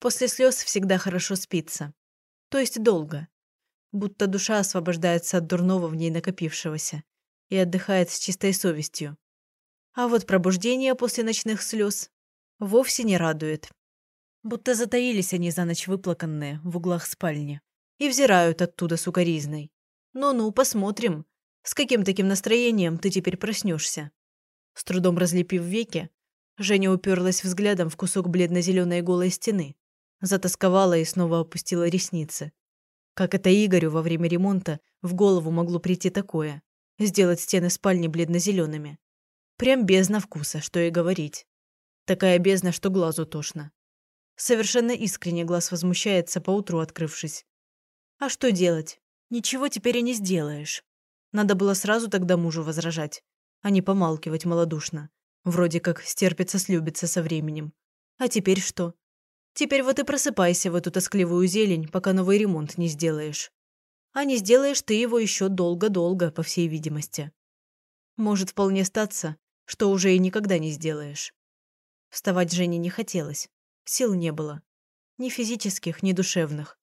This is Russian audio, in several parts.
После слез всегда хорошо спится. То есть долго. Будто душа освобождается от дурного в ней накопившегося и отдыхает с чистой совестью. А вот пробуждение после ночных слез вовсе не радует. Будто затаились они за ночь выплаканные в углах спальни и взирают оттуда сукоризной. Ну-ну, посмотрим, с каким таким настроением ты теперь проснешься. С трудом разлепив веки, Женя уперлась взглядом в кусок бледно-зеленой голой стены, затасковала и снова опустила ресницы. Как это Игорю во время ремонта в голову могло прийти такое? Сделать стены спальни бледно-зелеными. Прям бездна вкуса, что и говорить. Такая бездна, что глазу тошно. Совершенно искренне глаз возмущается, поутру открывшись. А что делать? Ничего теперь и не сделаешь. Надо было сразу тогда мужу возражать, а не помалкивать малодушно. Вроде как стерпится-слюбится со временем. А теперь что? Теперь вот и просыпайся в эту тоскливую зелень, пока новый ремонт не сделаешь. А не сделаешь ты его еще долго-долго, по всей видимости. Может вполне статься, что уже и никогда не сделаешь. Вставать Жене не хотелось. Сил не было. Ни физических, ни душевных.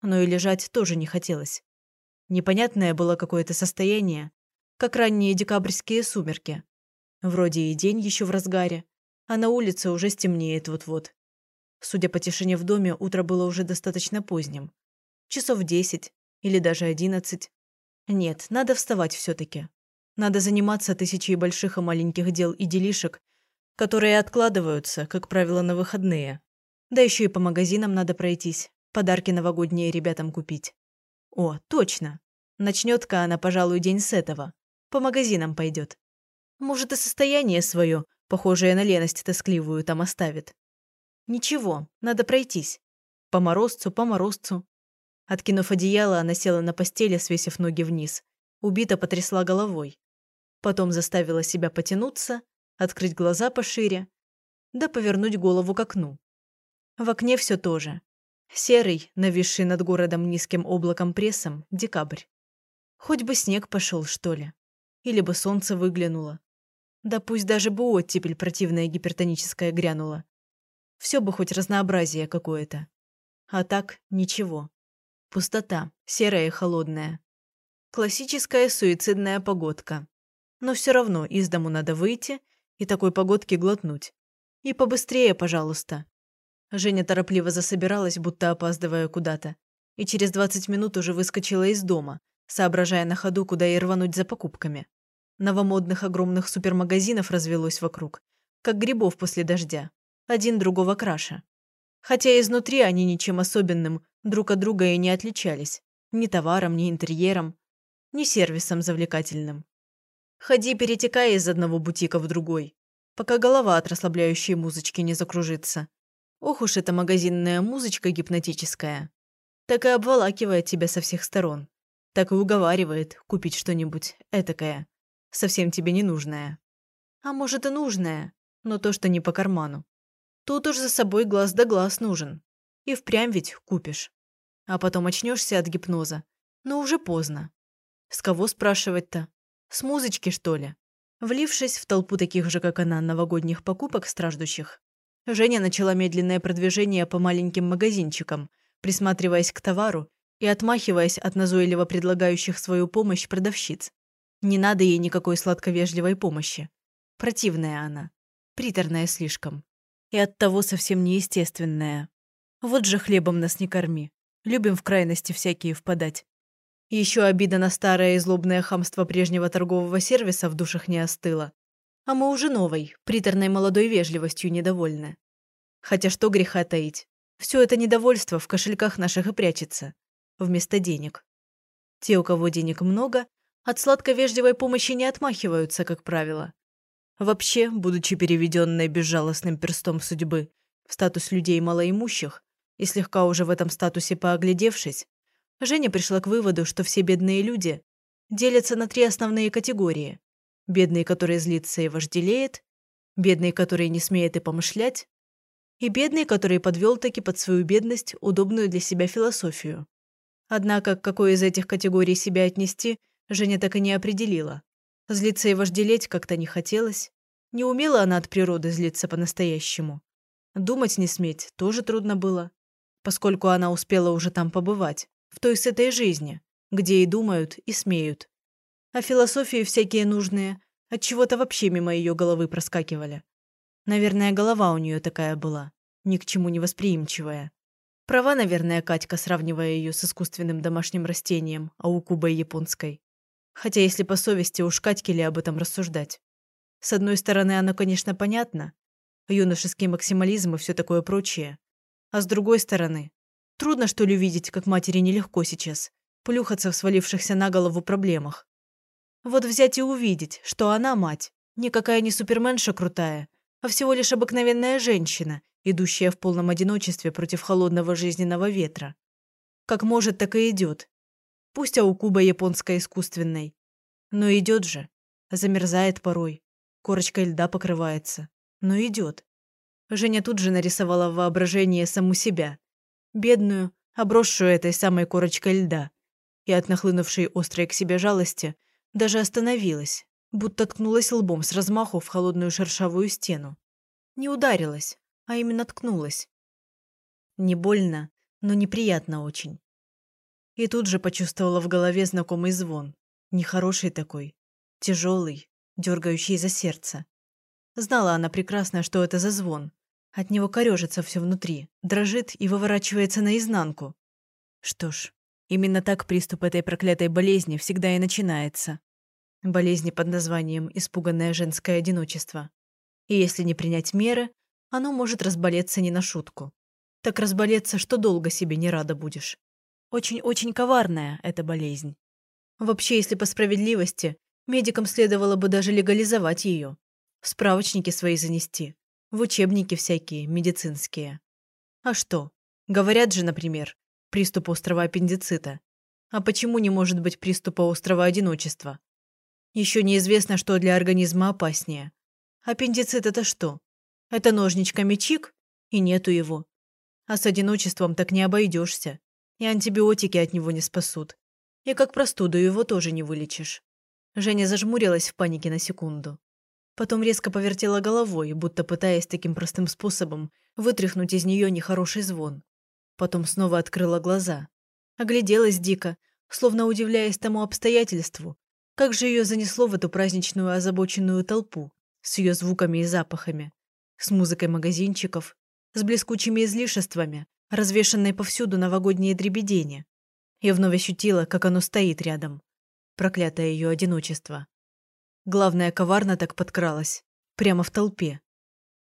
Но и лежать тоже не хотелось. Непонятное было какое-то состояние, как ранние декабрьские сумерки. Вроде и день еще в разгаре, а на улице уже стемнеет вот-вот. Судя по тишине в доме, утро было уже достаточно поздним. Часов десять или даже одиннадцать. Нет, надо вставать все-таки. Надо заниматься тысячей больших и маленьких дел и делишек, которые откладываются, как правило, на выходные. Да еще и по магазинам надо пройтись, подарки новогодние ребятам купить. О, точно. Начнет-ка она, пожалуй, день с этого. По магазинам пойдет. Может, и состояние свое, похожее на леность тоскливую, там оставит. Ничего, надо пройтись. По морозцу, по морозцу. Откинув одеяло, она села на постели, свесив ноги вниз. Убито потрясла головой. Потом заставила себя потянуться – открыть глаза пошире, да повернуть голову к окну. В окне все то же. Серый, нависший над городом низким облаком прессом, декабрь. Хоть бы снег пошел, что ли. Или бы солнце выглянуло. Да пусть даже бы оттепель противная гипертоническая грянула. Все бы хоть разнообразие какое-то. А так ничего. Пустота, серая и холодная. Классическая суицидная погодка. Но все равно из дому надо выйти и такой погодки глотнуть. И побыстрее, пожалуйста. Женя торопливо засобиралась, будто опаздывая куда-то, и через 20 минут уже выскочила из дома, соображая на ходу, куда и рвануть за покупками. Новомодных огромных супермагазинов развелось вокруг, как грибов после дождя, один другого краше. Хотя изнутри они ничем особенным друг от друга и не отличались, ни товаром, ни интерьером, ни сервисом завлекательным. Ходи, перетекая из одного бутика в другой, пока голова от расслабляющей музычки не закружится. Ох уж эта магазинная музычка гипнотическая. Так и обволакивает тебя со всех сторон. Так и уговаривает купить что-нибудь этакое, совсем тебе не нужное. А может и нужное, но то, что не по карману. Тут уж за собой глаз да глаз нужен. И впрямь ведь купишь. А потом очнешься от гипноза. Но уже поздно. С кого спрашивать-то? С музычки, что ли? Влившись в толпу таких же, как она, новогодних покупок страждущих, Женя начала медленное продвижение по маленьким магазинчикам, присматриваясь к товару и отмахиваясь от назойливо предлагающих свою помощь продавщиц. Не надо ей никакой сладковежливой помощи. Противная она. Приторная слишком. И оттого совсем неестественная. Вот же хлебом нас не корми. Любим в крайности всякие впадать. Еще обида на старое и злобное хамство прежнего торгового сервиса в душах не остыла. А мы уже новой, приторной молодой вежливостью недовольны. Хотя что греха таить. Все это недовольство в кошельках наших и прячется. Вместо денег. Те, у кого денег много, от сладко-вежливой помощи не отмахиваются, как правило. Вообще, будучи переведенной безжалостным перстом судьбы в статус людей малоимущих и слегка уже в этом статусе пооглядевшись, Женя пришла к выводу, что все бедные люди делятся на три основные категории. Бедный, который злится и вожделеет, бедный, который не смеет и помышлять, и бедный, который подвел таки под свою бедность удобную для себя философию. Однако, к какой из этих категорий себя отнести, Женя так и не определила. Злиться и вожделеть как-то не хотелось. Не умела она от природы злиться по-настоящему. Думать не сметь тоже трудно было, поскольку она успела уже там побывать, в той с этой жизни, где и думают, и смеют. А философии всякие нужные от чего то вообще мимо ее головы проскакивали. Наверное, голова у нее такая была, ни к чему не восприимчивая. Права, наверное, Катька, сравнивая ее с искусственным домашним растением, аукубой японской. Хотя, если по совести, уж Катьке ли об этом рассуждать. С одной стороны, оно, конечно, понятно. Юношеский максимализм и все такое прочее. А с другой стороны, трудно, что ли, видеть, как матери нелегко сейчас, плюхаться в свалившихся на голову проблемах. Вот взять и увидеть, что она мать, никакая не суперменша крутая, а всего лишь обыкновенная женщина, идущая в полном одиночестве против холодного жизненного ветра. Как может, так и идет. Пусть аукуба японская искусственной. Но идет же. Замерзает порой. Корочкой льда покрывается. Но идет. Женя тут же нарисовала в воображении саму себя. Бедную, обросшую этой самой корочкой льда. И от нахлынувшей острой к себе жалости даже остановилась, будто ткнулась лбом с размаху в холодную шершавую стену. Не ударилась, а именно ткнулась. Не больно, но неприятно очень. И тут же почувствовала в голове знакомый звон. Нехороший такой, тяжелый, дергающий за сердце. Знала она прекрасно, что это за звон. От него корежится все внутри, дрожит и выворачивается наизнанку. Что ж, именно так приступ этой проклятой болезни всегда и начинается болезни под названием «испуганное женское одиночество». И если не принять меры, оно может разболеться не на шутку. Так разболеться, что долго себе не рада будешь. Очень-очень коварная эта болезнь. Вообще, если по справедливости, медикам следовало бы даже легализовать ее. В справочники свои занести. В учебники всякие, медицинские. А что? Говорят же, например, приступ острого аппендицита. А почему не может быть приступа острого одиночества? Еще неизвестно, что для организма опаснее. Аппендицит – это что? Это ножничками чик, и нету его. А с одиночеством так не обойдешься. И антибиотики от него не спасут. И как простуду его тоже не вылечишь. Женя зажмурилась в панике на секунду. Потом резко повертела головой, будто пытаясь таким простым способом вытряхнуть из нее нехороший звон. Потом снова открыла глаза. Огляделась дико, словно удивляясь тому обстоятельству, как же ее занесло в эту праздничную озабоченную толпу с ее звуками и запахами, с музыкой магазинчиков, с блескучими излишествами, развешанной повсюду новогодние дребедени. Я вновь ощутила, как оно стоит рядом. Проклятое ее одиночество. Главное, коварно так подкралась. Прямо в толпе.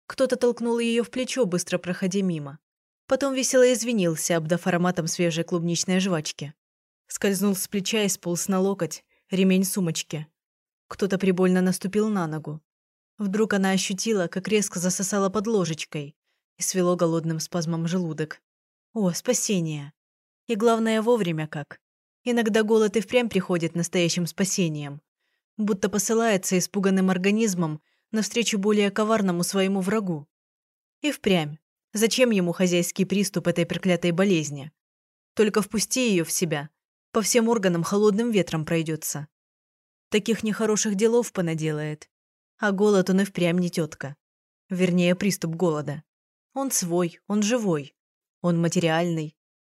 Кто-то толкнул ее в плечо, быстро проходя мимо. Потом весело извинился, обдав ароматом свежей клубничной жвачки. Скользнул с плеча и сполз на локоть, ремень сумочки. Кто-то прибольно наступил на ногу. Вдруг она ощутила, как резко засосала под ложечкой и свело голодным спазмом желудок. О, спасение! И главное, вовремя как. Иногда голод и впрямь приходит настоящим спасением. Будто посылается испуганным организмом навстречу более коварному своему врагу. И впрямь. Зачем ему хозяйский приступ этой проклятой болезни? Только впусти ее в себя, по всем органам холодным ветром пройдется. Таких нехороших делов понаделает. А голод он и впрямь не тетка. Вернее, приступ голода. Он свой, он живой. Он материальный.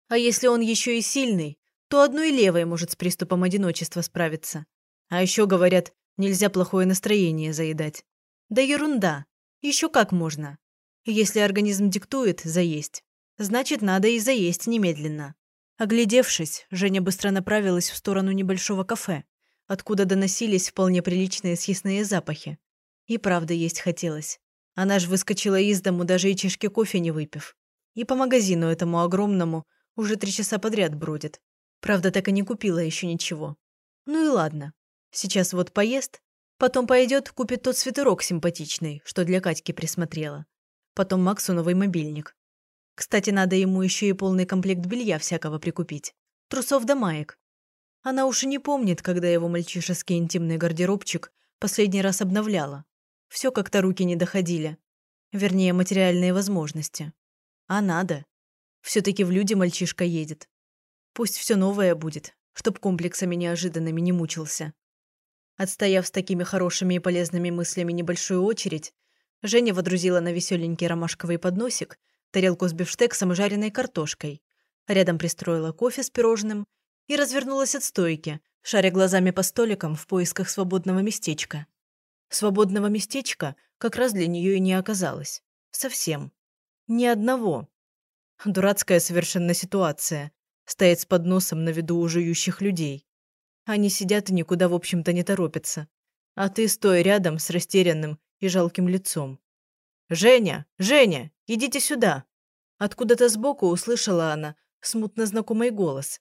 А если он еще и сильный, то одной левой может с приступом одиночества справиться. А еще, говорят, нельзя плохое настроение заедать. Да ерунда. Еще как можно. Если организм диктует заесть, значит, надо и заесть немедленно. Оглядевшись, Женя быстро направилась в сторону небольшого кафе, откуда доносились вполне приличные съестные запахи. И правда есть хотелось. Она ж выскочила из дому, даже и чашки кофе не выпив. И по магазину этому огромному уже три часа подряд бродит. Правда, так и не купила еще ничего. Ну и ладно. Сейчас вот поест, потом пойдет купит тот свитерок симпатичный, что для Катьки присмотрела. Потом Максу новый мобильник. Кстати, надо ему еще и полный комплект белья всякого прикупить. Трусов да маек. Она уж и не помнит, когда его мальчишеский интимный гардеробчик последний раз обновляла. Все как-то руки не доходили. Вернее, материальные возможности. А надо. Все-таки в люди мальчишка едет. Пусть все новое будет, чтоб комплексами неожиданными не мучился. Отстояв с такими хорошими и полезными мыслями небольшую очередь, Женя водрузила на веселенький ромашковый подносик тарелку с бифштексом и жареной картошкой. Рядом пристроила кофе с пирожным и развернулась от стойки, шаря глазами по столикам в поисках свободного местечка. Свободного местечка как раз для нее и не оказалось. Совсем. Ни одного. Дурацкая совершенно ситуация. Стоять с подносом на виду у жующих людей. Они сидят и никуда, в общем-то, не торопятся. А ты, стоя рядом с растерянным и жалким лицом. «Женя! Женя! Идите сюда!» Откуда-то сбоку услышала она смутно знакомый голос.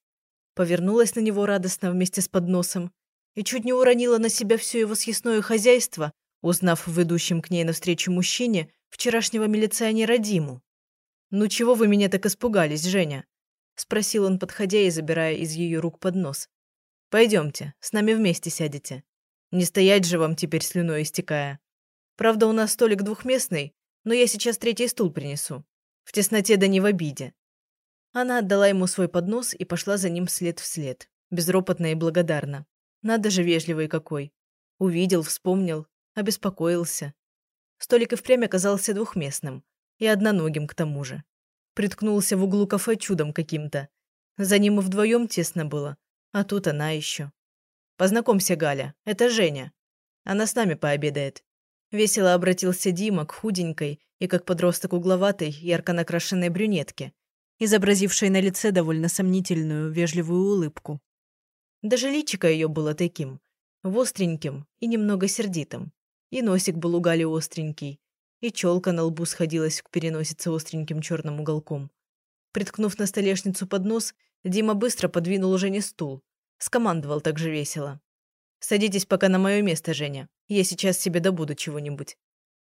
Повернулась на него радостно вместе с подносом и чуть не уронила на себя все его съестное хозяйство, узнав в идущем к ней навстречу мужчине вчерашнего милиционера Диму. «Ну чего вы меня так испугались, Женя?» – спросил он, подходя и забирая из ее рук поднос. «Пойдемте, с нами вместе сядете. Не стоять же вам теперь слюной истекая. Правда, у нас столик двухместный, но я сейчас третий стул принесу. В тесноте да не в обиде». Она отдала ему свой поднос и пошла за ним след в след, безропотно и благодарна. Надо же вежливый какой. Увидел, вспомнил, обеспокоился. Столик и впрямь оказался двухместным. И одноногим к тому же. Приткнулся в углу кафе чудом каким-то. За ним и вдвоем тесно было. А тут она еще. «Познакомься, Галя. Это Женя. Она с нами пообедает». Весело обратился Дима к худенькой и как подросток угловатой, ярко накрашенной брюнетке, изобразившей на лице довольно сомнительную, вежливую улыбку. Даже личико ее было таким, востреньким и немного сердитым. И носик был у Гали остренький, и челка на лбу сходилась к переносице остреньким черным уголком. Приткнув на столешницу поднос, Дима быстро подвинул Жене стул. Скомандовал так же весело. «Садитесь пока на мое место, Женя. Я сейчас себе добуду чего-нибудь».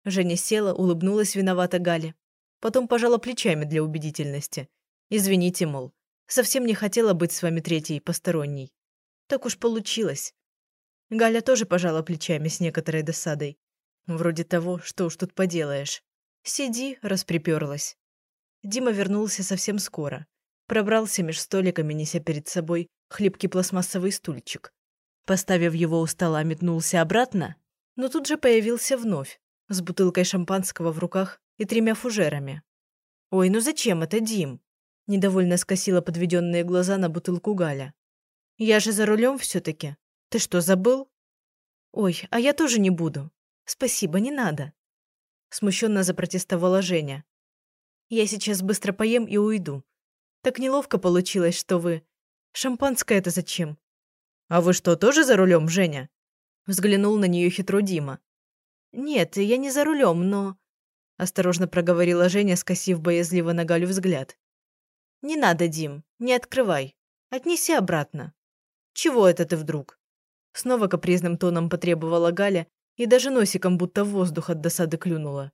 Женя села, улыбнулась виновато Гале. Потом пожала плечами для убедительности. «Извините, мол, совсем не хотела быть с вами третьей, посторонней. Так уж получилось». Галя тоже пожала плечами с некоторой досадой. Вроде того, что уж тут поделаешь. Сиди, расприперлась. Дима вернулся совсем скоро. Пробрался меж столиками, неся перед собой хлипкий пластмассовый стульчик. Поставив его у стола, метнулся обратно, но тут же появился вновь, с бутылкой шампанского в руках и тремя фужерами. «Ой, ну зачем это, Дим?» Недовольно скосила подведенные глаза на бутылку Галя. «Я же за рулем все-таки. Ты что, забыл?» «Ой, а я тоже не буду. Спасибо, не надо. Смущенно запротестовала Женя. Я сейчас быстро поем и уйду. Так неловко получилось, что вы... Шампанское это зачем? А вы что, тоже за рулем, Женя? Взглянул на нее хитро Дима. Нет, я не за рулем, но... Осторожно проговорила Женя, скосив боязливо на Галю взгляд. «Не надо, Дим, не открывай. Отнеси обратно». «Чего это ты вдруг?» Снова капризным тоном потребовала Галя, и даже носиком будто воздух от досады клюнула.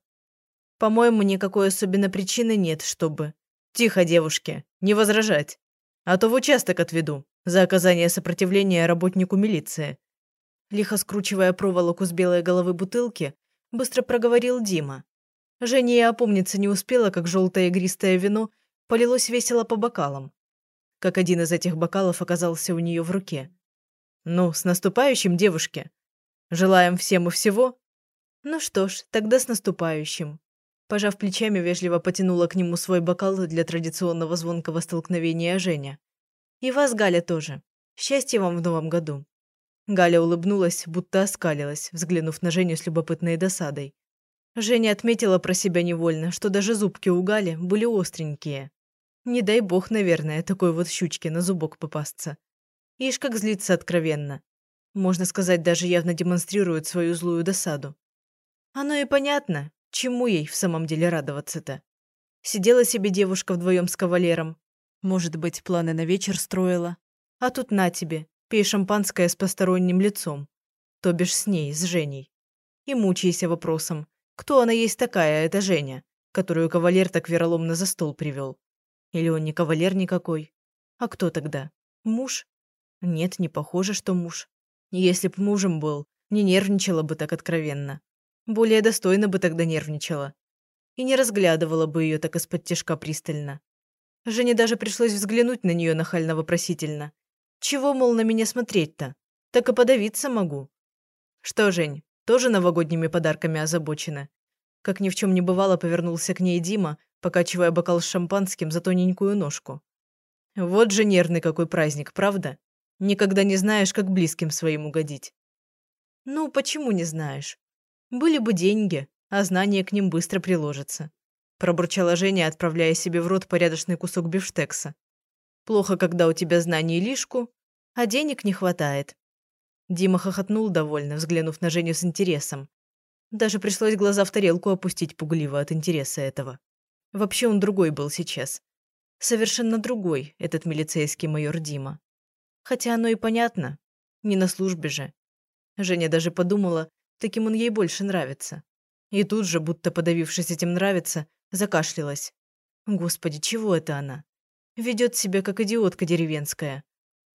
По-моему, никакой особенной причины нет, чтобы... Тихо, девушки, не возражать. А то в участок отведу за оказание сопротивления работнику милиции. Лихо скручивая проволоку с белой головы бутылки, быстро проговорил Дима. Женя и опомниться не успела, как желтое игристое вино полилось весело по бокалам. Как один из этих бокалов оказался у нее в руке. «Ну, с наступающим, девушки!» Желаем всем и всего? Ну что ж, тогда с наступающим. Пожав плечами, вежливо потянула к нему свой бокал для традиционного звонкого столкновения Женя. И вас, Галя, тоже. Счастья вам в новом году. Галя улыбнулась, будто оскалилась, взглянув на Женю с любопытной досадой. Женя отметила про себя невольно, что даже зубки у Гали были остренькие. Не дай бог, наверное, такой вот щучке на зубок попасться. Ишь, как злится откровенно. Можно сказать, даже явно демонстрирует свою злую досаду. Оно и понятно, чему ей в самом деле радоваться-то. Сидела себе девушка вдвоем с кавалером. Может быть, планы на вечер строила. А тут на тебе, пей шампанское с посторонним лицом. То бишь с ней, с Женей. И мучайся вопросом, кто она есть такая, эта Женя, которую кавалер так вероломно за стол привел. Или он не кавалер никакой? А кто тогда? Муж? Нет, не похоже, что муж. Если б мужем был, не нервничала бы так откровенно. Более достойно бы тогда нервничала. И не разглядывала бы ее так из-под тяжка пристально. Жене даже пришлось взглянуть на нее нахально-вопросительно. Чего, мол, на меня смотреть-то? Так и подавиться могу. Что, Жень, тоже новогодними подарками озабочена? Как ни в чем не бывало, повернулся к ней Дима, покачивая бокал с шампанским за тоненькую ножку. Вот же нервный какой праздник, правда? Никогда не знаешь, как близким своим угодить. Ну, почему не знаешь? Были бы деньги, а знания к ним быстро приложатся. Пробурчала Женя, отправляя себе в рот порядочный кусок бифштекса. Плохо, когда у тебя знаний лишку, а денег не хватает. Дима хохотнул довольно, взглянув на Женю с интересом. Даже пришлось глаза в тарелку опустить пугливо от интереса этого. Вообще он другой был сейчас. Совершенно другой, этот милицейский майор Дима. Хотя оно и понятно. Не на службе же. Женя даже подумала, таким он ей больше нравится. И тут же, будто подавившись этим нравится, закашлялась. Господи, чего это она? Ведет себя, как идиотка деревенская.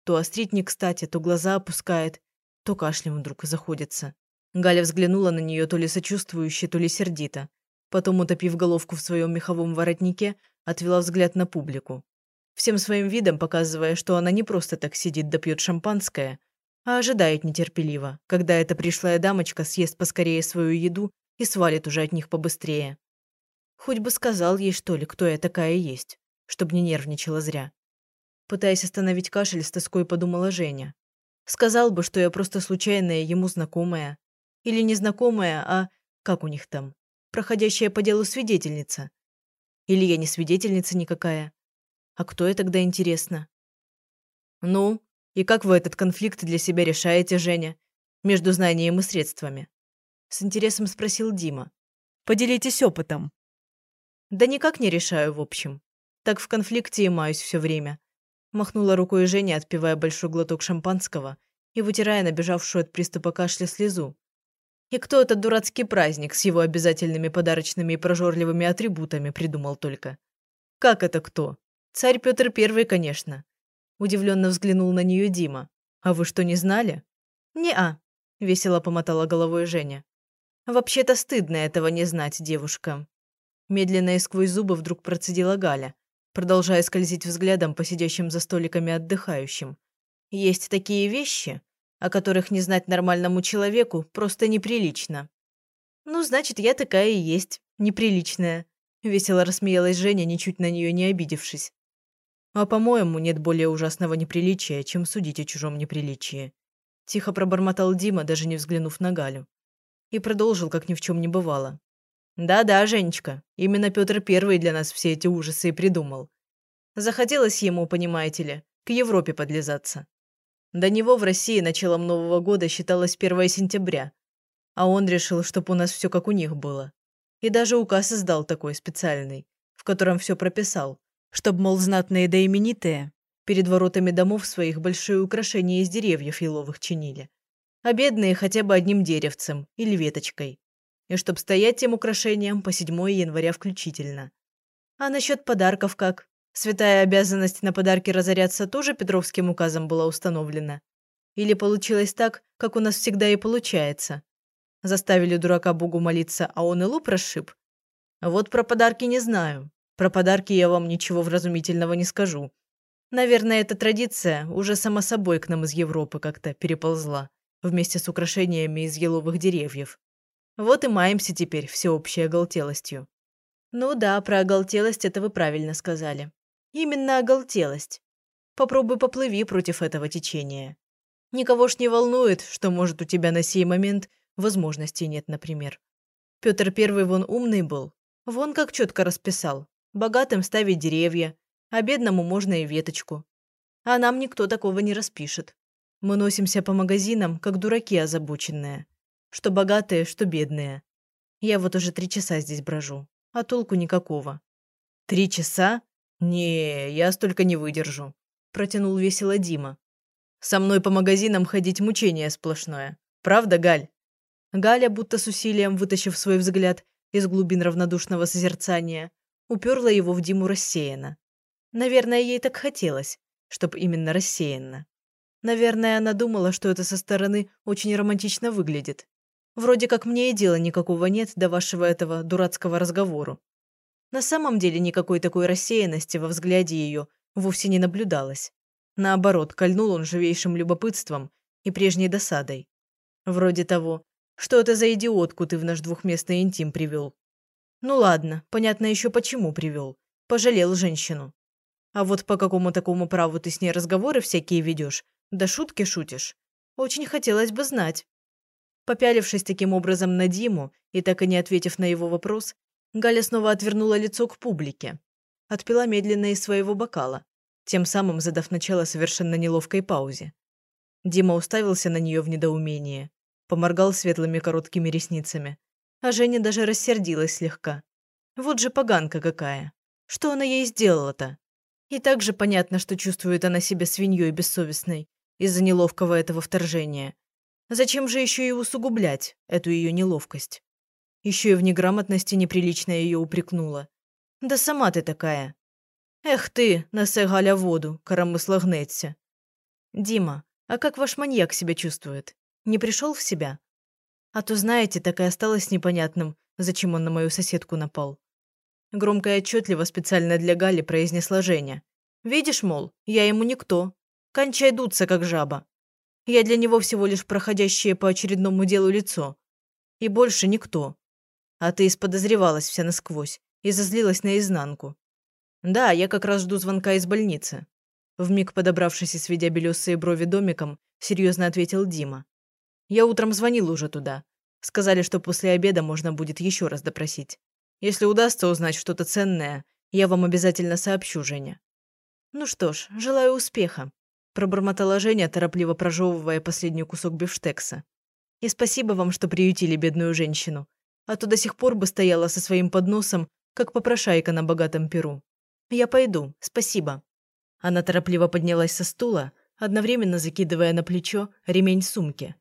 То острит не кстати, то глаза опускает, то кашлем вдруг заходится. Галя взглянула на нее то ли сочувствующе, то ли сердито. Потом, утопив головку в своем меховом воротнике, отвела взгляд на публику. Всем своим видом показывая, что она не просто так сидит да пьет шампанское, а ожидает нетерпеливо, когда эта пришлая дамочка съест поскорее свою еду и свалит уже от них побыстрее. Хоть бы сказал ей, что ли, кто я такая есть, чтобы не нервничала зря. Пытаясь остановить кашель, с тоской подумала Женя. Сказал бы, что я просто случайная ему знакомая. Или не знакомая, а как у них там? Проходящая по делу свидетельница. Или я не свидетельница никакая? А кто я тогда, интересно? Ну, и как вы этот конфликт для себя решаете, Женя? Между знанием и средствами? С интересом спросил Дима. Поделитесь опытом. Да никак не решаю, в общем. Так в конфликте и маюсь все время. Махнула рукой Женя, отпивая большой глоток шампанского и вытирая набежавшую от приступа кашля слезу. И кто этот дурацкий праздник с его обязательными подарочными и прожорливыми атрибутами придумал только? Как это кто? Царь Петр Первый, конечно. Удивленно взглянул на нее Дима. А вы что, не знали? Не-а, весело помотала головой Женя. Вообще-то стыдно этого не знать, девушка. Медленно и сквозь зубы вдруг процедила Галя, продолжая скользить взглядом по сидящим за столиками отдыхающим. Есть такие вещи, о которых не знать нормальному человеку просто неприлично. «Ну, значит, я такая и есть, неприличная», – весело рассмеялась Женя, ничуть на нее не обидевшись. «А по-моему, нет более ужасного неприличия, чем судить о чужом неприличии», – тихо пробормотал Дима, даже не взглянув на Галю. И продолжил, как ни в чем не бывало. «Да-да, Женечка, именно Петр Первый для нас все эти ужасы и придумал. Захотелось ему, понимаете ли, к Европе подлизаться. До него в России началом Нового года считалось 1 сентября, а он решил, чтобы у нас все как у них было. И даже указ издал такой специальный, в котором все прописал, чтобы, мол, знатные да именитые перед воротами домов своих большие украшения из деревьев еловых чинили, а бедные хотя бы одним деревцем или веточкой, и чтоб стоять тем украшением по 7 января включительно. А насчет подарков как? Святая обязанность на подарки разоряться тоже Петровским указом была установлена? Или получилось так, как у нас всегда и получается? Заставили дурака Богу молиться, а он и луп расшиб? Вот про подарки не знаю. Про подарки я вам ничего вразумительного не скажу. Наверное, эта традиция уже сама собой к нам из Европы как-то переползла, вместе с украшениями из еловых деревьев. Вот и маемся теперь всеобщей оголтелостью. Ну да, про оголтелость это вы правильно сказали. Именно оголтелость. Попробуй поплыви против этого течения. Никого ж не волнует, что, может, у тебя на сей момент возможностей нет, например. Петр Первый вон умный был. Вон как четко расписал. Богатым ставить деревья, а бедному можно и веточку. А нам никто такого не распишет. Мы носимся по магазинам, как дураки озабоченные. Что богатые, что бедные. Я вот уже три часа здесь брожу, а толку никакого. Три часа? «Не, я столько не выдержу», – протянул весело Дима. «Со мной по магазинам ходить мучение сплошное. Правда, Галь?» Галя, будто с усилием вытащив свой взгляд из глубин равнодушного созерцания, уперла его в Диму рассеянно. Наверное, ей так хотелось, чтоб именно рассеянно. Наверное, она думала, что это со стороны очень романтично выглядит. Вроде как мне и дела никакого нет до вашего этого дурацкого разговору. На самом деле никакой такой рассеянности во взгляде ее вовсе не наблюдалось. Наоборот, кольнул он живейшим любопытством и прежней досадой. Вроде того, что это за идиотку ты в наш двухместный интим привел? Ну ладно, понятно еще почему привел. Пожалел женщину. А вот по какому такому праву ты с ней разговоры всякие ведешь, да шутки шутишь? Очень хотелось бы знать. Попялившись таким образом на Диму и так и не ответив на его вопрос, Галя снова отвернула лицо к публике. Отпила медленно из своего бокала, тем самым задав начало совершенно неловкой паузе. Дима уставился на нее в недоумении, поморгал светлыми короткими ресницами, а Женя даже рассердилась слегка. Вот же поганка какая. Что она ей сделала-то? И также понятно, что чувствует она себя свиньей бессовестной из-за неловкого этого вторжения. Зачем же еще и усугублять эту ее неловкость? Еще и в неграмотности неприлично ее упрекнула. Да сама ты такая. Эх ты, насе Галя воду, коромысла. Дима, а как ваш маньяк себя чувствует? Не пришел в себя? А то, знаете, так и осталось непонятным, зачем он на мою соседку напал. Громко и отчетливо специально для Гали произнесла Женя. «Видишь, мол, я ему никто. Кончай дуться, как жаба. Я для него всего лишь проходящее по очередному делу лицо. И больше никто. А ты исподозревалась вся насквозь и зазлилась наизнанку. Да, я как раз жду звонка из больницы. Вмиг подобравшись и сведя белесые брови домиком, серьезно ответил Дима. Я утром звонил уже туда. Сказали, что после обеда можно будет еще раз допросить. Если удастся узнать что-то ценное, я вам обязательно сообщу, Женя. Ну что ж, желаю успеха пробормотала Женя, торопливо прожевывая последний кусок бифштекса. «И спасибо вам, что приютили бедную женщину. А то до сих пор бы стояла со своим подносом, как попрошайка на богатом перу. Я пойду, спасибо». Она торопливо поднялась со стула, одновременно закидывая на плечо ремень сумки.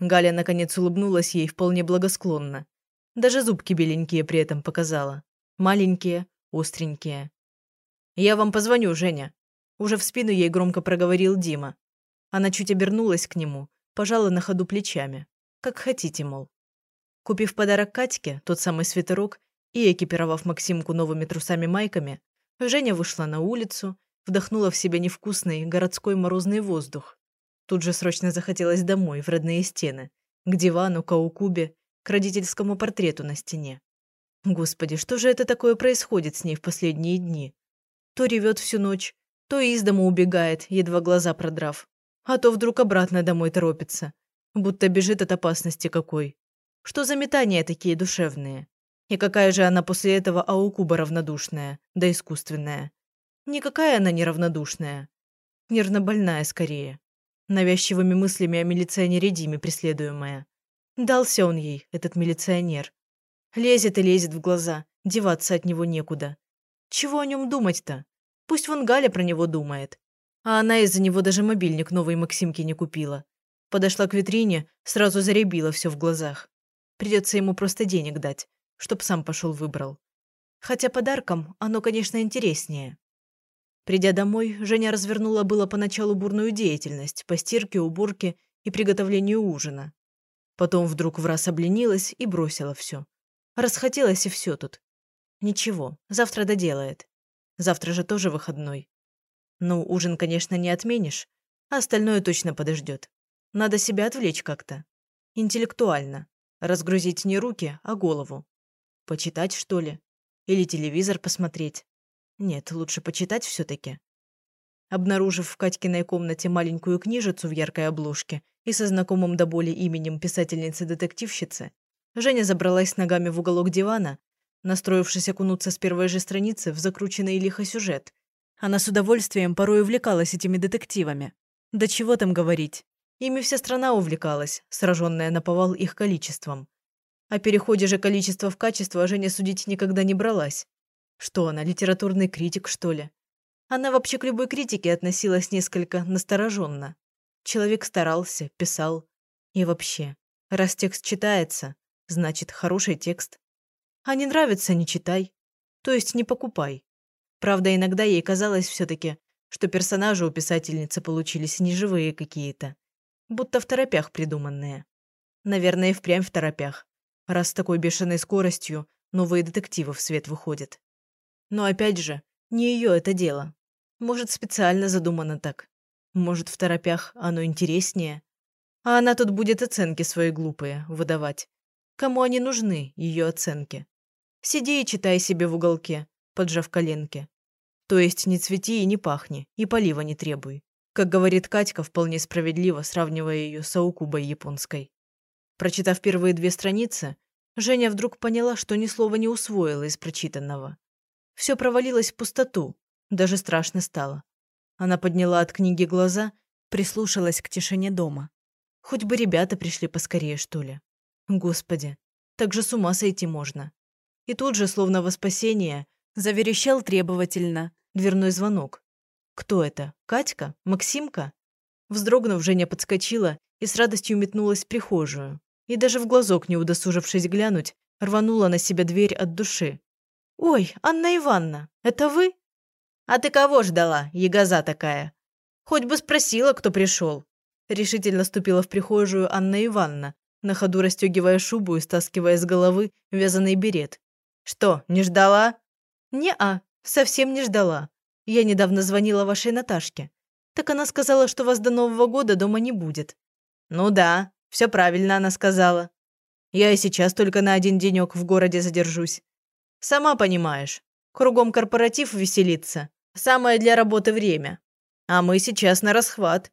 Галя наконец улыбнулась ей вполне благосклонно. Даже зубки беленькие при этом показала. Маленькие, остренькие. «Я вам позвоню, Женя», уже в спину ей громко проговорил Дима. Она чуть обернулась к нему, пожала на ходу плечами. Как хотите, мол. Купив подарок Катьке, тот самый свитерок, и экипировав Максимку новыми трусами-майками, Женя вышла на улицу, вдохнула в себя невкусный городской морозный воздух. Тут же срочно захотелось домой, в родные стены, к дивану, к аукубе, к родительскому портрету на стене. Господи, что же это такое происходит с ней в последние дни? То ревет всю ночь, то из дома убегает, едва глаза продрав. А то вдруг обратно домой торопится. Будто бежит от опасности какой. Что за метания такие душевные? И какая же она после этого аукуба равнодушная, да искусственная? Никакая она не равнодушная. Нервно-больная скорее. Навязчивыми мыслями о милиционере Диме преследуемая. Дался он ей, этот милиционер. Лезет и лезет в глаза, деваться от него некуда. Чего о нем думать-то? Пусть вон Галя про него думает. А она из-за него даже мобильник новый Максимке не купила. Подошла к витрине, сразу заребила все в глазах. Придется ему просто денег дать, чтоб сам пошел выбрал. Хотя подарком оно, конечно, интереснее. Придя домой, Женя развернула было поначалу бурную деятельность по стирке, уборке и приготовлению ужина. Потом вдруг в раз обленилась и бросила все. Расхотелось и все тут. Ничего, завтра доделает. Завтра же тоже выходной. Ну, ужин, конечно, не отменишь, а остальное точно подождет. Надо себя отвлечь как-то. Интеллектуально. Разгрузить не руки, а голову. Почитать, что ли? Или телевизор посмотреть? Нет, лучше почитать все таки Обнаружив в Катькиной комнате маленькую книжицу в яркой обложке и со знакомым до боли именем писательницы-детективщицы, Женя забралась ногами в уголок дивана настроившись окунуться с первой же страницы в закрученный лихо сюжет. Она с удовольствием порой увлекалась этими детективами. Да чего там говорить. Ими вся страна увлекалась, сраженная на повал их количеством. О переходе же количества в качество Женя судить никогда не бралась. Что она, литературный критик, что ли? Она вообще к любой критике относилась несколько настороженно. Человек старался, писал. И вообще, раз текст читается, значит, хороший текст. А не нравится – не читай. То есть не покупай. Правда, иногда ей казалось все-таки, что персонажи у писательницы получились неживые какие-то. Будто в торопях придуманные. Наверное, и впрямь в торопях. Раз с такой бешеной скоростью новые детективы в свет выходят. Но опять же, не ее это дело. Может, специально задумано так. Может, в торопях оно интереснее. А она тут будет оценки свои глупые выдавать. Кому они нужны, ее оценки? Сиди и читай себе в уголке, поджав коленки. То есть не цвети и не пахни, и полива не требуй. Как говорит Катька, вполне справедливо, сравнивая ее с аукубой японской. Прочитав первые две страницы, Женя вдруг поняла, что ни слова не усвоила из прочитанного. Все провалилось в пустоту, даже страшно стало. Она подняла от книги глаза, прислушалась к тишине дома. Хоть бы ребята пришли поскорее, что ли. Господи, так же с ума сойти можно. И тут же, словно во спасение, заверещал требовательно дверной звонок. Кто это? Катька? Максимка? Вздрогнув, Женя подскочила и с радостью метнулась в прихожую. И даже в глазок, не удосужившись глянуть, рванула на себя дверь от души. «Ой, Анна Ивановна, это вы?» «А ты кого ждала, ягоза такая?» «Хоть бы спросила, кто пришел». Решительно ступила в прихожую Анна Ивановна, на ходу расстегивая шубу и стаскивая с головы вязаный берет. «Что, не ждала?» «Не-а, совсем не ждала. Я недавно звонила вашей Наташке. Так она сказала, что вас до Нового года дома не будет». «Ну да, все правильно она сказала. Я и сейчас только на один денек в городе задержусь. Сама понимаешь, кругом корпоратив веселиться. Самое для работы время. А мы сейчас на расхват».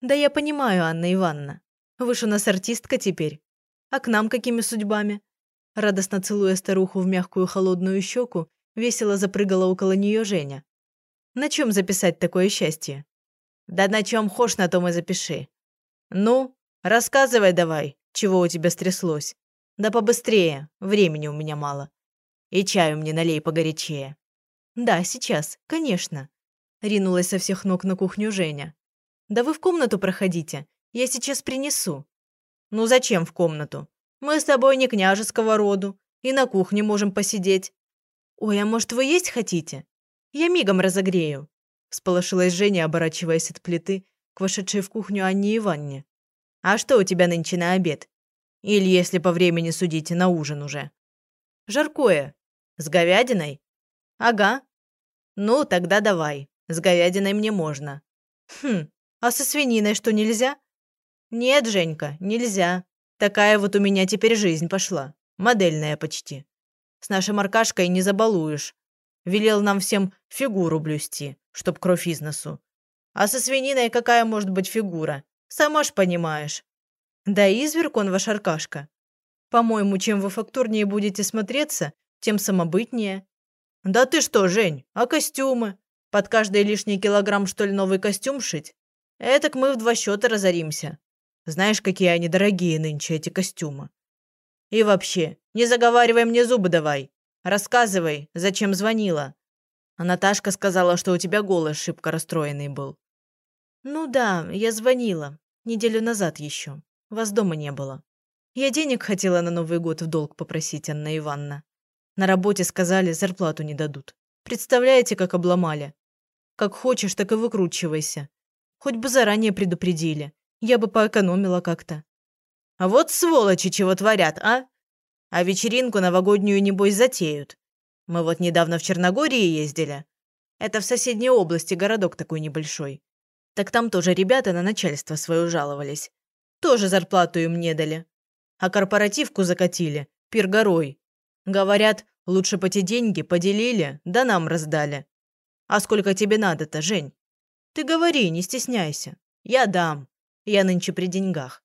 «Да я понимаю, Анна Ивановна. Вы ж у нас артистка теперь. А к нам какими судьбами?» Радостно целуя старуху в мягкую холодную щеку, весело запрыгала около нее Женя. «На чем записать такое счастье?» «Да на чем хошь, на том и запиши. Ну, рассказывай давай, чего у тебя стряслось. Да побыстрее, времени у меня мало. И чаю мне налей погорячее». «Да, сейчас, конечно», — ринулась со всех ног на кухню Женя. «Да вы в комнату проходите, я сейчас принесу». «Ну зачем в комнату? Мы с тобой не княжеского роду, и на кухне можем посидеть». «Ой, а может, вы есть хотите? Я мигом разогрею», – всполошилась Женя, оборачиваясь от плиты к вошедшей в кухню Анне Иванне. «А что у тебя нынче на обед? Или, если по времени судите, на ужин уже?» «Жаркое. С говядиной?» «Ага. Ну, тогда давай. С говядиной мне можно». «Хм, а со свининой что, нельзя?» «Нет, Женька, нельзя. Такая вот у меня теперь жизнь пошла. Модельная почти. С нашим Аркашкой не забалуешь. Велел нам всем фигуру блюсти, чтоб кровь из носу. А со свининой какая может быть фигура? Сама ж понимаешь. Да изверг он ваш Аркашка. По-моему, чем вы фактурнее будете смотреться, тем самобытнее. Да ты что, Жень, а костюмы? Под каждый лишний килограмм, что ли, новый костюм шить? Этак мы в два счета разоримся. Знаешь, какие они дорогие нынче, эти костюмы. И вообще, не заговаривай мне зубы давай. Рассказывай, зачем звонила. А Наташка сказала, что у тебя голос шибко расстроенный был. Ну да, я звонила. Неделю назад еще. Вас дома не было. Я денег хотела на Новый год в долг попросить, Анна Ивановна. На работе сказали, зарплату не дадут. Представляете, как обломали? Как хочешь, так и выкручивайся. Хоть бы заранее предупредили. Я бы поэкономила как-то. А вот сволочи чего творят, а? А вечеринку новогоднюю, небось, затеют. Мы вот недавно в Черногории ездили. Это в соседней области городок такой небольшой. Так там тоже ребята на начальство свое жаловались. Тоже зарплату им не дали. А корпоративку закатили, пир горой. Говорят, лучше по те деньги поделили, да нам раздали. А сколько тебе надо-то, Жень? Ты говори, не стесняйся. Я дам. Я нынче при деньгах.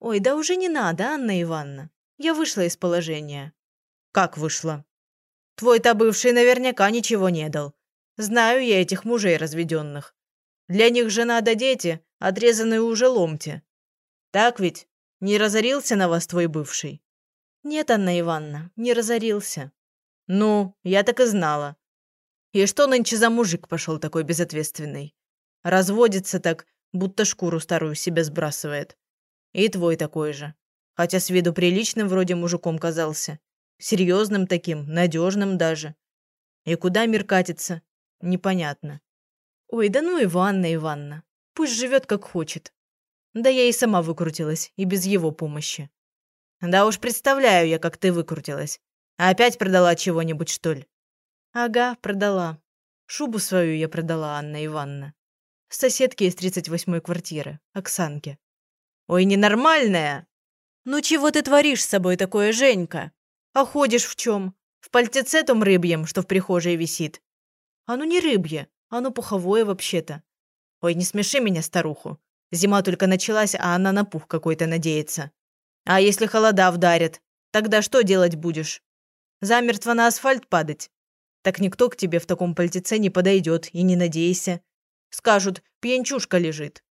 Ой, да уже не надо, Анна Ивановна. Я вышла из положения. Как вышла? Твой-то бывший наверняка ничего не дал. Знаю я этих мужей разведенных. Для них жена да дети, отрезанные уже ломти. Так ведь? Не разорился на вас твой бывший? Нет, Анна Ивановна, не разорился. Ну, я так и знала. И что нынче за мужик пошел такой безответственный? Разводится так, будто шкуру старую себе сбрасывает. И твой такой же. Хотя с виду приличным вроде мужиком казался. Серьезным таким, надежным даже. И куда мир катится? Непонятно. Ой, да ну Иванна, Иванна. Пусть живет как хочет. Да я и сама выкрутилась, и без его помощи. Да уж представляю я, как ты выкрутилась. А опять продала чего-нибудь, что ли? Ага, продала. Шубу свою я продала, Анна Ивановна соседки из 38-й квартиры, Оксанке. «Ой, ненормальная!» «Ну чего ты творишь с собой такое, Женька? А ходишь в чем? В пальтеце том рыбьем, что в прихожей висит. Оно не рыбье, оно пуховое вообще-то. Ой, не смеши меня, старуху. Зима только началась, а она на пух какой-то надеется. А если холода вдарят, тогда что делать будешь? Замертво на асфальт падать? Так никто к тебе в таком пальтеце не подойдет, и не надейся. Скажут, пьянчушка лежит.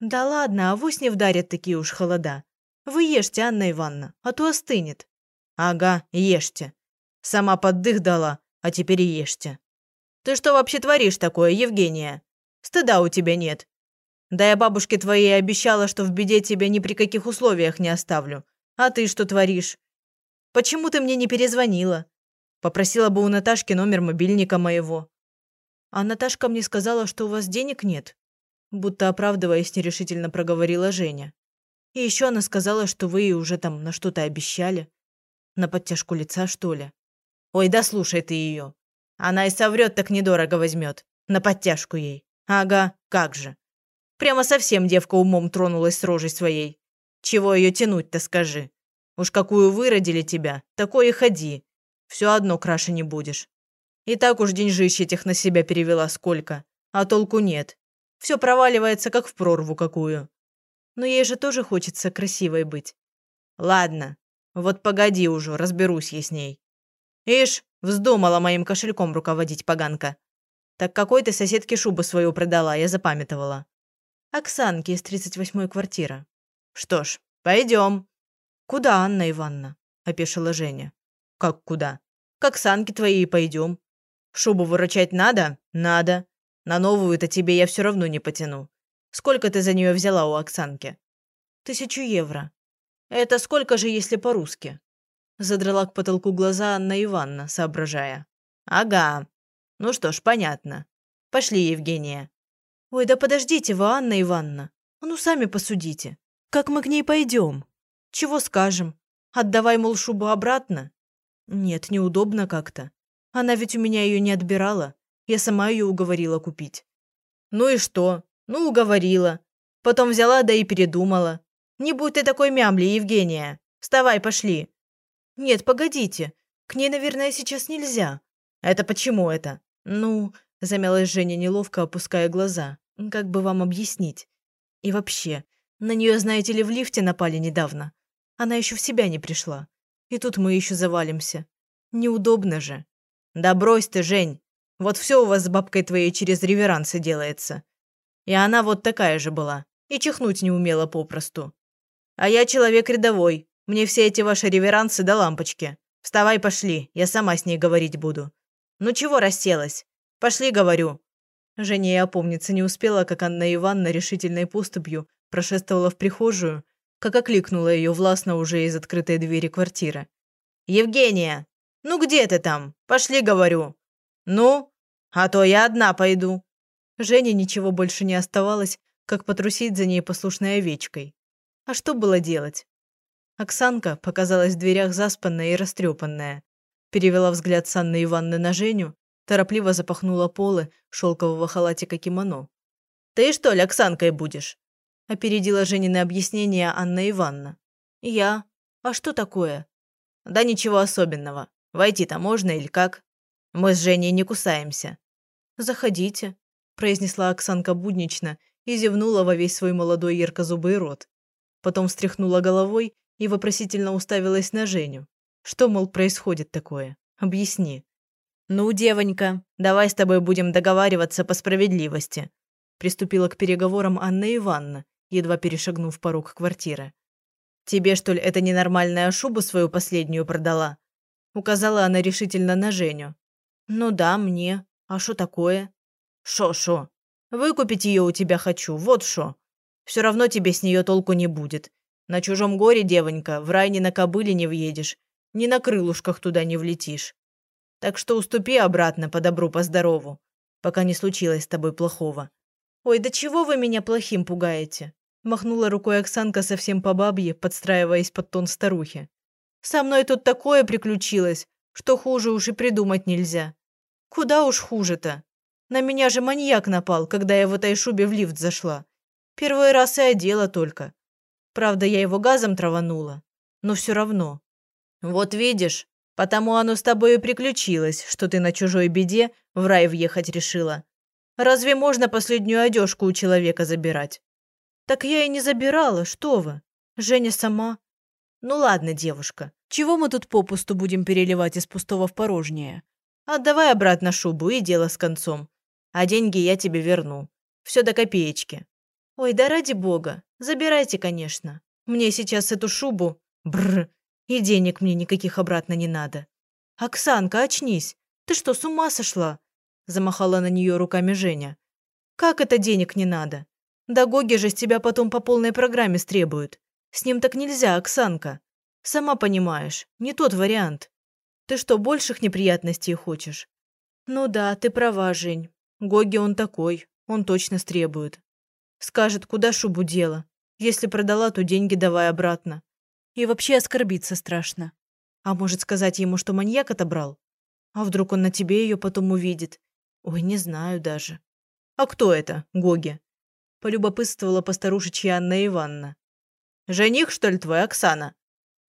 Да ладно, авось не вдарят такие уж холода. Вы ешьте, Анна Ивановна, а то остынет. Ага, ешьте. Сама поддых дала, а теперь ешьте. Ты что вообще творишь такое, Евгения? Стыда у тебя нет. Да я бабушке твоей обещала, что в беде тебя ни при каких условиях не оставлю. А ты что творишь? Почему ты мне не перезвонила? Попросила бы у Наташки номер мобильника моего. А Наташка мне сказала, что у вас денег нет. Будто оправдываясь, нерешительно проговорила Женя. И еще она сказала, что вы ей уже там на что-то обещали. На подтяжку лица, что ли? Ой, да слушай ты ее. Она и соврет, так недорого возьмет. На подтяжку ей. Ага, как же. Прямо совсем девка умом тронулась с рожей своей. Чего ее тянуть-то, скажи. Уж какую выродили тебя, такой и ходи. Все одно краше не будешь. И так уж деньжищ этих на себя перевела сколько, а толку нет. Все проваливается, как в прорву какую. Но ей же тоже хочется красивой быть. Ладно, вот погоди уже, разберусь я с ней. Ишь, вздумала моим кошельком руководить поганка. Так какой ты соседке шубу свою продала, я запамятовала. Оксанке из 38-й квартиры. Что ж, пойдем. Куда, Анна Ивановна? Опешила Женя. «Как куда?» «К санки твои пойдем. Шубу выручать надо? Надо. На новую-то тебе я все равно не потяну. Сколько ты за нее взяла у Оксанки?» «Тысячу евро». «Это сколько же, если по-русски?» Задрала к потолку глаза Анна Ивановна, соображая. «Ага. Ну что ж, понятно. Пошли, Евгения». «Ой, да подождите вы, Анна Ивановна. Ну, сами посудите. Как мы к ней пойдем? Чего скажем? Отдавай, мол, шубу обратно? Нет, неудобно как-то. Она ведь у меня ее не отбирала. Я сама ее уговорила купить. Ну и что? Ну, уговорила. Потом взяла, да и передумала. Не будь ты такой мямли, Евгения. Вставай, пошли. Нет, погодите. К ней, наверное, сейчас нельзя. Это почему это? Ну, замялась Женя неловко, опуская глаза. Как бы вам объяснить? И вообще, на нее, знаете ли, в лифте напали недавно. Она еще в себя не пришла. И тут мы еще завалимся. Неудобно же. Да брось ты, Жень. Вот все у вас с бабкой твоей через реверансы делается. И она вот такая же была. И чихнуть не умела попросту. А я человек рядовой. Мне все эти ваши реверансы до лампочки. Вставай, пошли. Я сама с ней говорить буду. Ну чего расселась? Пошли, говорю. Женя и опомниться не успела, как Анна Ивановна решительной поступью прошествовала в прихожую как окликнула ее властно уже из открытой двери квартиры. «Евгения! Ну где ты там? Пошли, говорю!» «Ну? А то я одна пойду!» Жене ничего больше не оставалось, как потрусить за ней послушной овечкой. А что было делать? Оксанка показалась в дверях заспанная и растрепанная. Перевела взгляд с Анны Ивановны на Женю, торопливо запахнула полы шелкового халатика кимоно. «Ты что ли Оксанкой будешь?» Опередила Женины объяснение Анна Ивановна. «Я? А что такое?» «Да ничего особенного. Войти-то можно или как? Мы с Женей не кусаемся». «Заходите», – произнесла Оксанка буднично и зевнула во весь свой молодой яркозубый рот. Потом встряхнула головой и вопросительно уставилась на Женю. «Что, мол, происходит такое? Объясни». «Ну, девонька, давай с тобой будем договариваться по справедливости», приступила к переговорам Анна Ивановна едва перешагнув порог квартиры. «Тебе, что ли, эта ненормальная шубу свою последнюю продала?» Указала она решительно на Женю. «Ну да, мне. А что такое?» «Шо-шо? Выкупить ее у тебя хочу, вот шо. Все равно тебе с нее толку не будет. На чужом горе, девонька, в рай ни на кобыле не въедешь, ни на крылышках туда не влетишь. Так что уступи обратно по добру, по здорову, пока не случилось с тобой плохого. Ой, да чего вы меня плохим пугаете? Махнула рукой Оксанка совсем по бабье, подстраиваясь под тон старухи. «Со мной тут такое приключилось, что хуже уж и придумать нельзя. Куда уж хуже-то? На меня же маньяк напал, когда я в этой шубе в лифт зашла. Первый раз и одела только. Правда, я его газом траванула, но все равно. Вот видишь, Потому оно с тобой и приключилось, что ты на чужой беде в рай въехать решила. Разве можно последнюю одежку у человека забирать? Так я и не забирала, что вы. Женя сама. Ну ладно, девушка, чего мы тут попусту будем переливать из пустого в порожнее? Отдавай обратно шубу и дело с концом. А деньги я тебе верну. Все до копеечки. Ой, да ради бога, забирайте, конечно. Мне сейчас эту шубу... Бррр. И денег мне никаких обратно не надо. Оксанка, очнись. Ты что, с ума сошла? Замахала на нее руками Женя. Как это денег не надо? Да Гоги же с тебя потом по полной программе стребуют. С ним так нельзя, Оксанка. Сама понимаешь, не тот вариант. Ты что, больших неприятностей хочешь? Ну да, ты права, Жень. Гоги он такой, он точно стребует. Скажет, куда шубу дела. Если продала, то деньги давай обратно. И вообще оскорбиться страшно. А может сказать ему, что маньяк отобрал? А вдруг он на тебе ее потом увидит? Ой, не знаю даже. А кто это, Гоги? Полюбопытствовала постарушечья Анна Ивановна. Жених, что ли, твой, Оксана?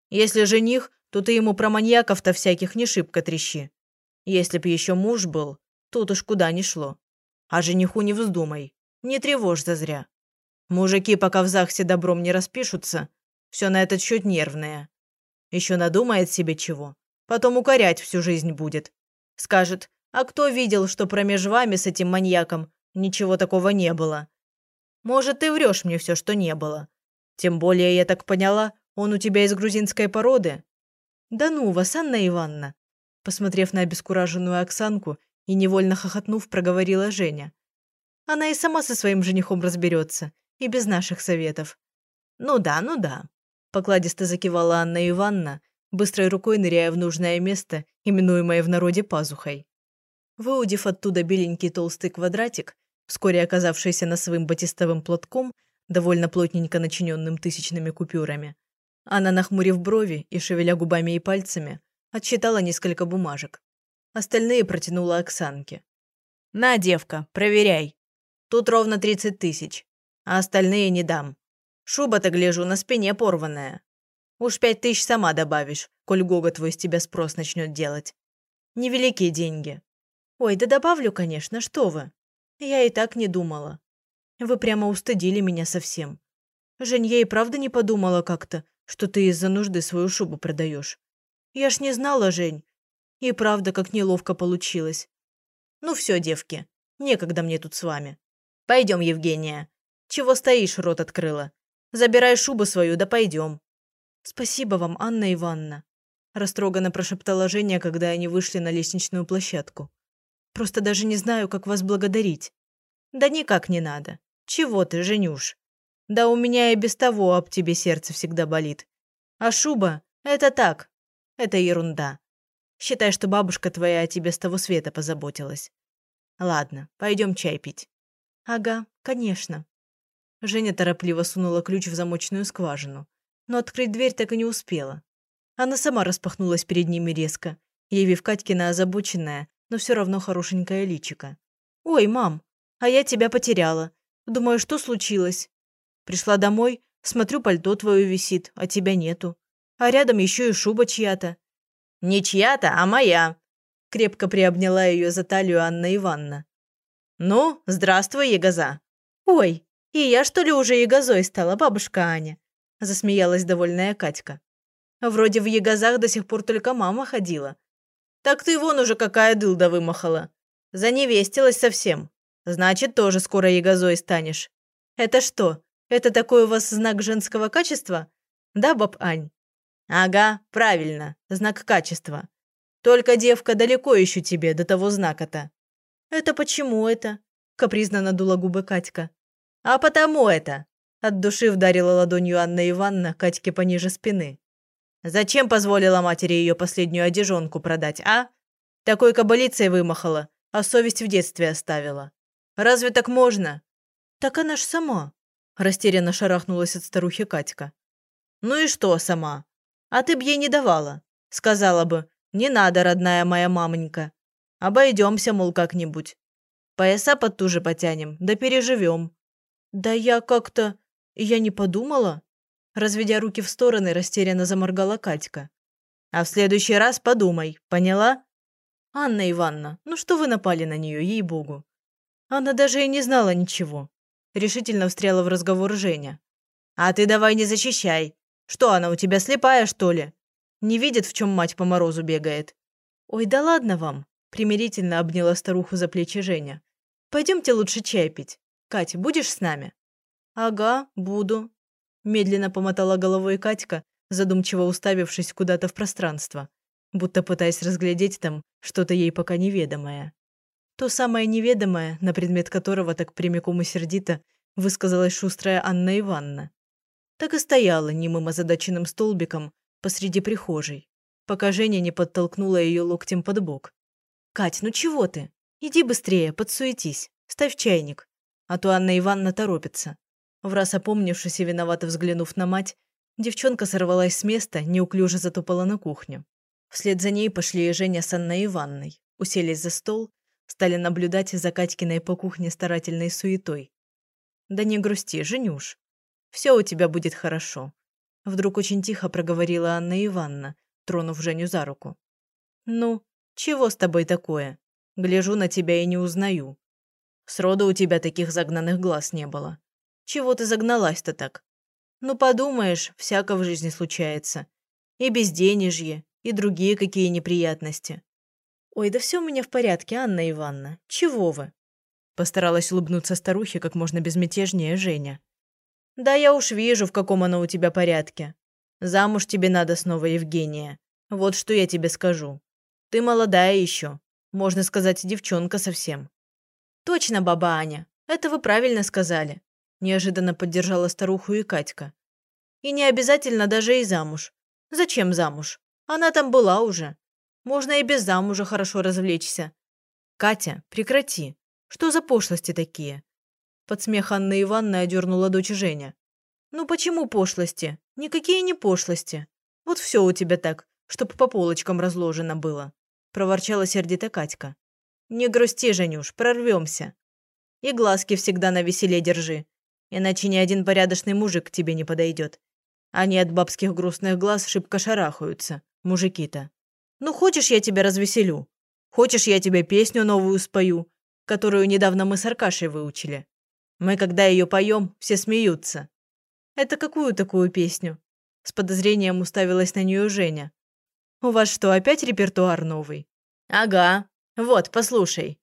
Если жених, то ты ему про маньяков-то всяких не шибко трещи. Если б еще муж был, тут уж куда ни шло. А жениху не вздумай, не тревожь зазря. Мужики, пока в ЗАГСе добром не распишутся, все на этот счет нервное. Еще надумает себе чего, потом укорять всю жизнь будет. Скажет, а кто видел, что промеж вами с этим маньяком ничего такого не было? Может, ты врешь мне все, что не было. Тем более, я так поняла, он у тебя из грузинской породы. Да ну вас, Анна Ивановна. Посмотрев на обескураженную Оксанку и невольно хохотнув, проговорила Женя. Она и сама со своим женихом разберется, и без наших советов. Ну да, ну да. Покладисто закивала Анна Ивановна, быстрой рукой ныряя в нужное место, именуемое в народе пазухой. Выудив оттуда беленький толстый квадратик, вскоре оказавшийся носовым батистовым платком, довольно плотненько начиненным тысячными купюрами, она, нахмурив брови и шевеля губами и пальцами, отсчитала несколько бумажек. Остальные протянула Оксанке. «На, девка, проверяй. Тут ровно тридцать тысяч, а остальные не дам. Шуба-то, гляжу, на спине порванная. Уж пять тысяч сама добавишь, коль Гога твой с тебя спрос начнет делать. Невеликие деньги. Ой, да добавлю, конечно, что вы. Я и так не думала. Вы прямо устыдили меня совсем. Жень, я и правда не подумала как-то, что ты из-за нужды свою шубу продаешь. Я ж не знала, Жень. И правда, как неловко получилось. Ну все, девки, некогда мне тут с вами. Пойдем, Евгения. Чего стоишь, рот открыла? Забирай шубу свою, да пойдем. Спасибо вам, Анна Ивановна. Растроганно прошептала Женя, когда они вышли на лестничную площадку. Просто даже не знаю, как вас благодарить. Да никак не надо. Чего ты, Женюш? Да у меня и без того об тебе сердце всегда болит. А шуба – это так, это ерунда. Считай, что бабушка твоя о тебе с того света позаботилась. Ладно, пойдем чай пить. Ага, конечно. Женя торопливо сунула ключ в замочную скважину, но открыть дверь так и не успела. Она сама распахнулась перед ними резко, явив Катькина озабоченное, но все равно хорошенькое личико. «Ой, мам, а я тебя потеряла. Думаю, что случилось?» Пришла домой, смотрю, пальто твое висит, а тебя нету. А рядом еще и шуба чья-то. Не чья-то, а моя. Крепко приобняла ее за талию Анна Ивановна. Ну, здравствуй, Егоза. Ой, и я что ли уже Егозой стала, бабушка Аня? Засмеялась довольная Катька. Вроде в Егозах до сих пор только мама ходила. Так ты вон уже какая дылда вымахала. Заневестилась совсем. Значит, тоже скоро Егозой станешь. Это что, это такой у вас знак женского качества? Да, баб Ань? Ага, правильно, знак качества. Только, девка, далеко еще тебе до того знака-то. Это почему это? Капризно надула губы Катька. А потому это. От души вдарила ладонью Анна Ивановна Катьке пониже спины. Зачем позволила матери ее последнюю одежонку продать, а? Такой кабалицей вымахала, а совесть в детстве оставила. Разве так можно? Так она ж сама. Растерянно шарахнулась от старухи Катька. «Ну и что сама? А ты б ей не давала. Сказала бы, не надо, родная моя мамонька. Обойдемся, мол, как-нибудь. Пояса под ту же потянем, да переживем». «Да я как-то... Я не подумала». Разведя руки в стороны, растерянно заморгала Катька. А в следующий раз подумай, поняла? Анна Ивановна, ну что вы напали на нее, ей-богу? Она даже и не знала ничего. Решительно встряла в разговор Женя. А ты давай не защищай. Что, она у тебя слепая, что ли? Не видит, в чем мать по морозу бегает. Ой, да ладно вам. Примирительно обняла старуху за плечи Женя. Пойдемте лучше чай пить. Катя, будешь с нами? Ага, буду. Медленно помотала головой Катька, задумчиво уставившись куда-то в пространство, будто пытаясь разглядеть там что-то ей пока неведомое. То самое неведомое, на предмет которого так прямиком и сердито высказалась шустрая Анна Ивановна. Так и стояла немым озадаченным столбиком посреди прихожей, пока Женя не подтолкнула ее локтем под бок. «Кать, ну чего ты? Иди быстрее, подсуетись, ставь чайник, а то Анна Ивановна торопится». Враз опомнившись и виновато взглянув на мать, Девчонка сорвалась с места, неуклюже затопала на кухню. Вслед за ней пошли и Женя с Анной Ивановной, уселись за стол, стали наблюдать за Катькиной по кухне старательной суетой. «Да не грусти, Женюш. Все у тебя будет хорошо», – вдруг очень тихо проговорила Анна Ивановна, тронув Женю за руку. «Ну, чего с тобой такое? Гляжу на тебя и не узнаю. Сроду у тебя таких загнанных глаз не было. Чего ты загналась-то так? Ну, подумаешь, всяко в жизни случается. И безденежье, и другие какие неприятности. Ой, да все у меня в порядке, Анна Ивановна. Чего вы? Постаралась улыбнуться старухе как можно безмятежнее Женя. Да я уж вижу, в каком оно у тебя порядке. Замуж тебе надо снова, Евгения. Вот что я тебе скажу. Ты молодая еще. Можно сказать, девчонка совсем. Точно, баба Аня. Это вы правильно сказали. Неожиданно поддержала старуху и Катька. И не обязательно даже и замуж. Зачем замуж? Она там была уже. Можно и без замужа хорошо развлечься. Катя, прекрати. Что за пошлости такие? Под смех Анны Ивановны одернула дочь Женя. Ну почему пошлости? Никакие не пошлости. Вот все у тебя так, чтоб по полочкам разложено было. Проворчала сердито Катька. Не грусти, Женюш, прорвемся. И глазки всегда на веселе держи. Иначе ни один порядочный мужик к тебе не подойдет. Они от бабских грустных глаз шибко шарахаются, мужики-то. Ну, хочешь, я тебя развеселю? Хочешь, я тебе песню новую спою, которую недавно мы с Аркашей выучили? Мы, когда ее поем, все смеются. Это какую такую песню? С подозрением уставилась на нее Женя. У вас что, опять репертуар новый? Ага. Вот, послушай.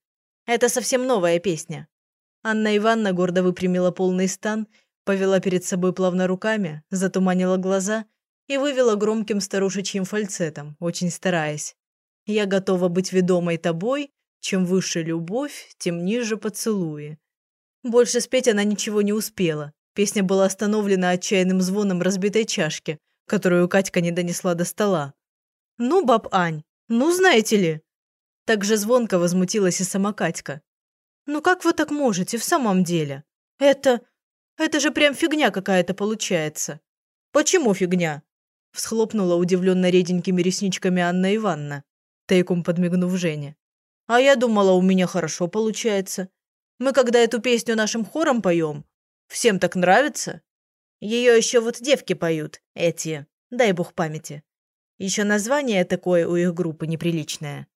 Это совсем новая песня. Анна Ивановна гордо выпрямила полный стан, повела перед собой плавно руками, затуманила глаза и вывела громким старушечьим фальцетом, очень стараясь. «Я готова быть ведомой тобой, чем выше любовь, тем ниже поцелуи». Больше спеть она ничего не успела. Песня была остановлена отчаянным звоном разбитой чашки, которую Катька не донесла до стола. «Ну, баб Ань, ну знаете ли!» Так же звонко возмутилась и сама Катька. Ну как вы так можете в самом деле? Это... это же прям фигня какая-то получается. Почему фигня? Всхлопнула удивленно реденькими ресничками Анна Ивановна, тайком подмигнув Жене. А я думала, у меня хорошо получается. Мы когда эту песню нашим хором поем, всем так нравится. Ее еще вот девки поют, эти, дай бог памяти. Еще название такое у их группы неприличное.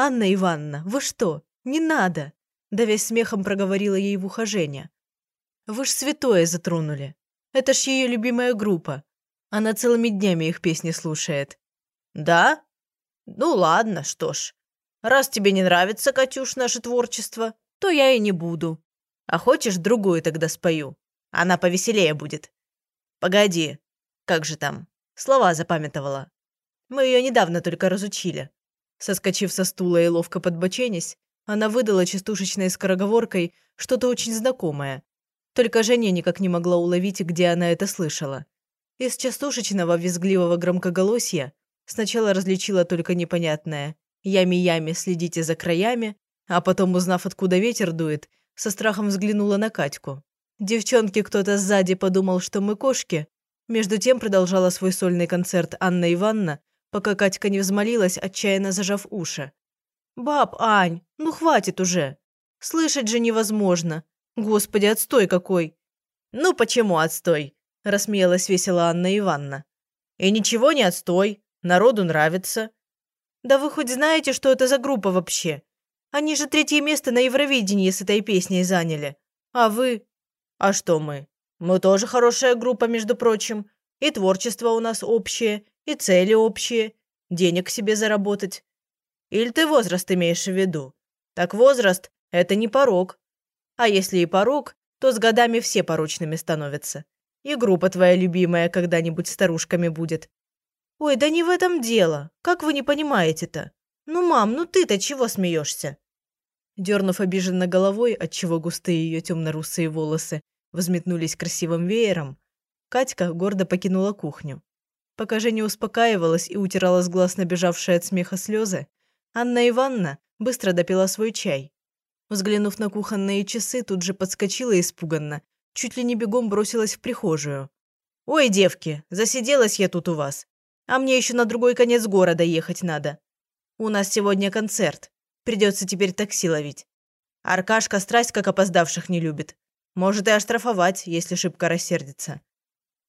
Анна Ивановна, вы что? Не надо! Да весь смехом проговорила ей в ухо. «Вы ж святое затронули. Это ж ее любимая группа. Она целыми днями их песни слушает». «Да? Ну ладно, что ж. Раз тебе не нравится, Катюш, наше творчество, то я и не буду. А хочешь, другую тогда спою? Она повеселее будет. Погоди, как же там? Слова запамятовала. Мы ее недавно только разучили». Соскочив со стула и ловко подбоченясь, она выдала частушечной скороговоркой что-то очень знакомое. Только Женя никак не могла уловить, где она это слышала. Из частушечного визгливого громкоголосья сначала различила только непонятное «Ями-ями, следите за краями», а потом, узнав, откуда ветер дует, со страхом взглянула на Катьку. Девчонки кто-то сзади подумал, что мы кошки. Между тем продолжала свой сольный концерт Анна Ивановна, пока Катька не взмолилась, отчаянно зажав уши. «Баб, Ань, ну хватит уже. Слышать же невозможно. Господи, отстой какой!» «Ну почему отстой?» – рассмеялась весело Анна Ивановна. «И ничего не отстой. Народу нравится». «Да вы хоть знаете, что это за группа вообще? Они же третье место на Евровидении с этой песней заняли. А вы?» «А что мы? Мы тоже хорошая группа, между прочим. И творчество у нас общее, и цели общие. Денег себе заработать. Или ты возраст имеешь в виду? Так возраст – это не порог. А если и порог, то с годами все порочными становятся. И группа твоя любимая когда-нибудь старушками будет. Ой, да не в этом дело. Как вы не понимаете-то? Ну, мам, ну ты-то чего смеешься? Дернув обиженно головой, отчего густые ее темно-русые волосы взметнулись красивым веером, Катька гордо покинула кухню. Пока Женя успокаивалась и утирала с глаз набежавшие от смеха слезы, Анна Ивановна быстро допила свой чай. Взглянув на кухонные часы, тут же подскочила испуганно, чуть ли не бегом бросилась в прихожую. «Ой, девки, засиделась я тут у вас. А мне еще на другой конец города ехать надо. У нас сегодня концерт. Придется теперь такси ловить. Аркашка страсть как опоздавших не любит. Может и оштрафовать, если шибко рассердится.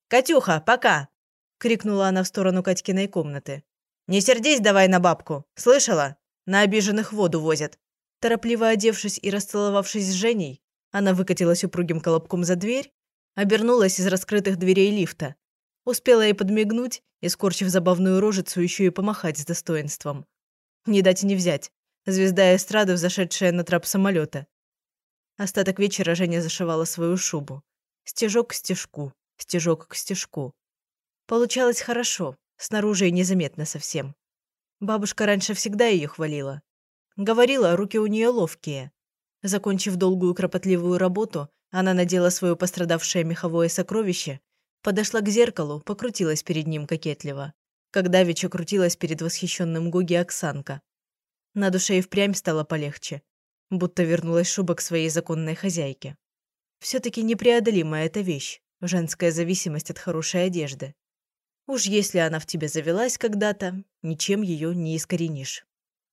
«Катюха, пока!» – крикнула она в сторону Катькиной комнаты. «Не сердись давай на бабку, слышала? На обиженных воду возят». Торопливо одевшись и расцеловавшись с Женей, она выкатилась упругим колобком за дверь, обернулась из раскрытых дверей лифта, успела ей подмигнуть и, скорчив забавную рожицу, еще и помахать с достоинством. Не дать и не взять. Звезда эстрады, взошедшая на трап самолета. Остаток вечера Женя зашивала свою шубу. Стежок к стежку, стежок к стежку. Получалось хорошо, снаружи и незаметно совсем. Бабушка раньше всегда ее хвалила. Говорила, руки у нее ловкие. Закончив долгую кропотливую работу, она надела свое пострадавшее меховое сокровище, подошла к зеркалу, покрутилась перед ним кокетливо. Когда Вича крутилась перед восхищенным Гуги Оксанка. На душе и впрямь стало полегче, будто вернулась шуба к своей законной хозяйке. Все-таки непреодолимая эта вещь, женская зависимость от хорошей одежды. Уж если она в тебе завелась когда-то, ничем ее не искоренишь.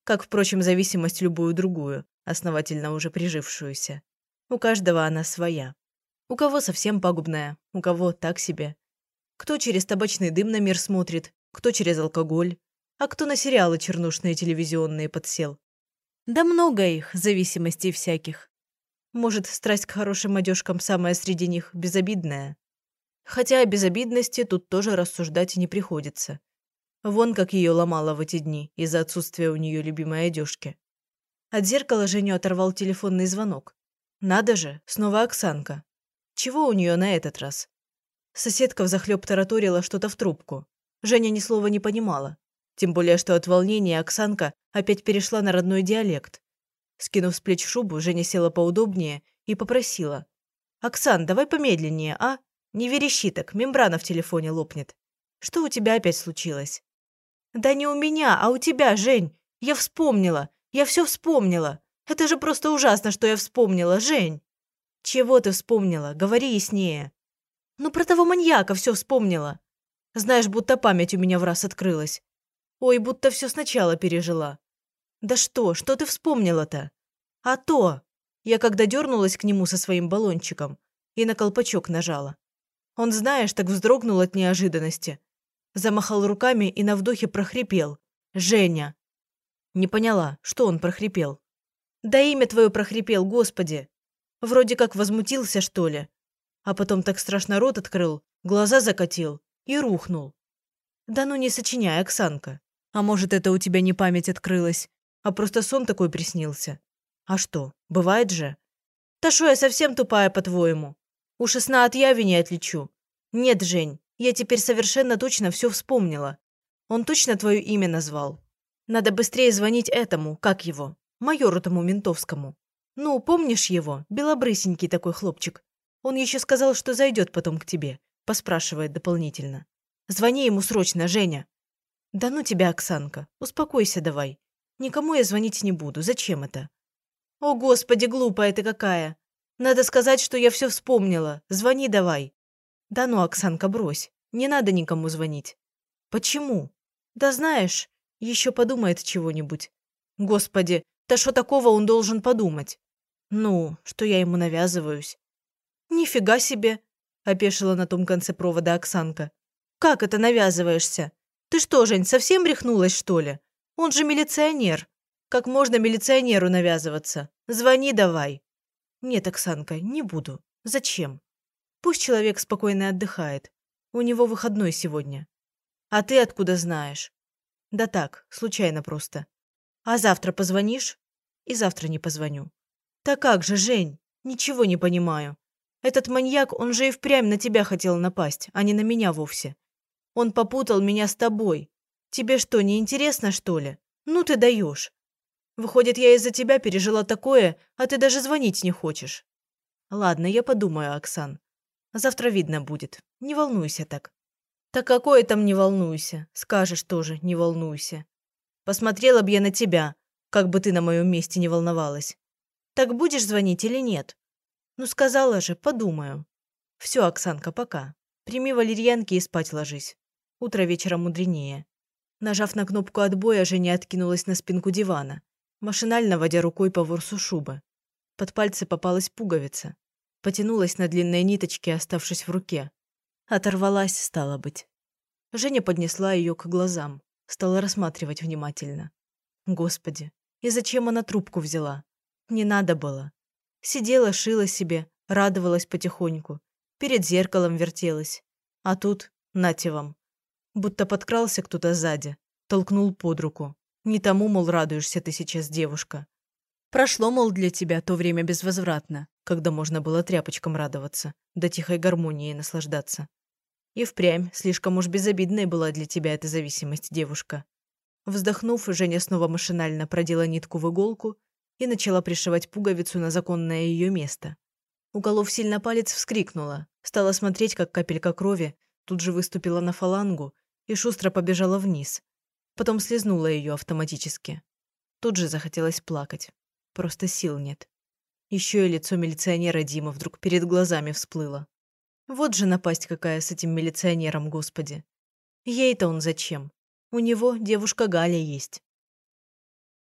Как, впрочем, зависимость любую другую, основательно уже прижившуюся. У каждого она своя. У кого совсем пагубная, у кого так себе. Кто через табачный дым на мир смотрит, кто через алкоголь, а кто на сериалы чернушные телевизионные подсел. Да много их, зависимостей всяких. Может, страсть к хорошим одежкам самая среди них безобидная. Хотя о безобидности тут тоже рассуждать не приходится. Вон как ее ломало в эти дни из-за отсутствия у нее любимой одежки. От зеркала Женю оторвал телефонный звонок. Надо же, снова Оксанка. Чего у нее на этот раз? Соседка взахлеб тараторила что-то в трубку. Женя ни слова не понимала. Тем более, что от волнения Оксанка опять перешла на родной диалект. Скинув с плеч шубу, Женя села поудобнее и попросила. «Оксан, давай помедленнее, а? Не верещи так, мембрана в телефоне лопнет. Что у тебя опять случилось?» «Да не у меня, а у тебя, Жень. Я вспомнила. Я все вспомнила. Это же просто ужасно, что я вспомнила, Жень!» «Чего ты вспомнила? Говори яснее». «Ну, про того маньяка все вспомнила. Знаешь, будто память у меня в раз открылась. Ой, будто все сначала пережила. Да что, что ты вспомнила-то? А то! Я когда дернулась к нему со своим баллончиком и на колпачок нажала. Он, знаешь, так вздрогнул от неожиданности. Замахал руками и на вдохе прохрипел. «Женя!» Не поняла, что он прохрипел. «Да имя твое прохрипел, господи!» Вроде как возмутился, что ли. А потом так страшно рот открыл, глаза закатил и рухнул. Да ну не сочиняй, Оксанка. А может, это у тебя не память открылась, а просто сон такой приснился? А что, бывает же? Да что, я совсем тупая, по-твоему? Уж и сна от яви не отличу. Нет, Жень, я теперь совершенно точно все вспомнила. Он точно твое имя назвал. Надо быстрее звонить этому, как его, майору тому ментовскому. Ну, помнишь его? Белобрысенький такой хлопчик. Он еще сказал, что зайдет потом к тебе. Поспрашивает дополнительно. Звони ему срочно, Женя. «Да ну тебя, Оксанка, успокойся давай. Никому я звонить не буду. Зачем это?» «О, Господи, глупая ты какая! Надо сказать, что я все вспомнила. Звони давай». «Да ну, Оксанка, брось. Не надо никому звонить». «Почему?» «Да знаешь, еще подумает чего-нибудь». «Господи, да что такого он должен подумать?» «Ну, что я ему навязываюсь». «Нифига себе!» – опешила на том конце провода Оксанка. «Как это навязываешься? Ты что, Жень, совсем рехнулась, что ли? Он же милиционер. Как можно милиционеру навязываться? Звони давай. Нет, Оксанка, не буду. Зачем? Пусть человек спокойно отдыхает. У него выходной сегодня. А ты откуда знаешь? Да так, случайно просто. А завтра позвонишь? И завтра не позвоню. Так как же, Жень? Ничего не понимаю. Этот маньяк, он же и впрямь на тебя хотел напасть, а не на меня вовсе. Он попутал меня с тобой. Тебе что, не интересно, что ли? Ну ты даешь. Выходит, я из-за тебя пережила такое, а ты даже звонить не хочешь. Ладно, я подумаю, Оксан. Завтра видно будет. Не волнуйся так. Так какое там не волнуйся? Скажешь тоже, не волнуйся. Посмотрела бы я на тебя, как бы ты на моем месте не волновалась. Так будешь звонить или нет? Ну, сказала же, подумаю. Все, Оксанка, пока. Прими валерьянки и спать ложись. Утро вечера мудренее. Нажав на кнопку отбоя, Женя откинулась на спинку дивана, машинально водя рукой по ворсу шубы. Под пальцы попалась пуговица. Потянулась на длинные ниточки, оставшись в руке. Оторвалась, стало быть. Женя поднесла ее к глазам, стала рассматривать внимательно. Господи, и зачем она трубку взяла? Не надо было. Сидела, шила себе, радовалась потихоньку. Перед зеркалом вертелась. А тут, нате вам. Будто подкрался кто-то сзади, толкнул под руку. Не тому, мол, радуешься ты сейчас, девушка. Прошло, мол, для тебя то время безвозвратно, когда можно было тряпочкам радоваться, до тихой гармонии наслаждаться. И впрямь, слишком уж безобидной была для тебя эта зависимость, девушка. Вздохнув, Женя снова машинально продела нитку в иголку и начала пришивать пуговицу на законное ее место. Уколов сильно палец, вскрикнула, стала смотреть, как капелька крови тут же выступила на фалангу и шустро побежала вниз. Потом слезнула ее автоматически. Тут же захотелось плакать. Просто сил нет. Еще и лицо милиционера Дима вдруг перед глазами всплыло. Вот же напасть какая с этим милиционером, господи. Ей-то он зачем? У него девушка Галя есть.